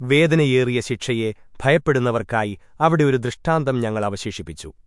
വേദനയേറിയ ശിക്ഷയെ ഭയപ്പെടുന്നവർക്കായി അവിടെ ഒരു ദൃഷ്ടാന്തം ഞങ്ങൾ അവശേഷിപ്പിച്ചു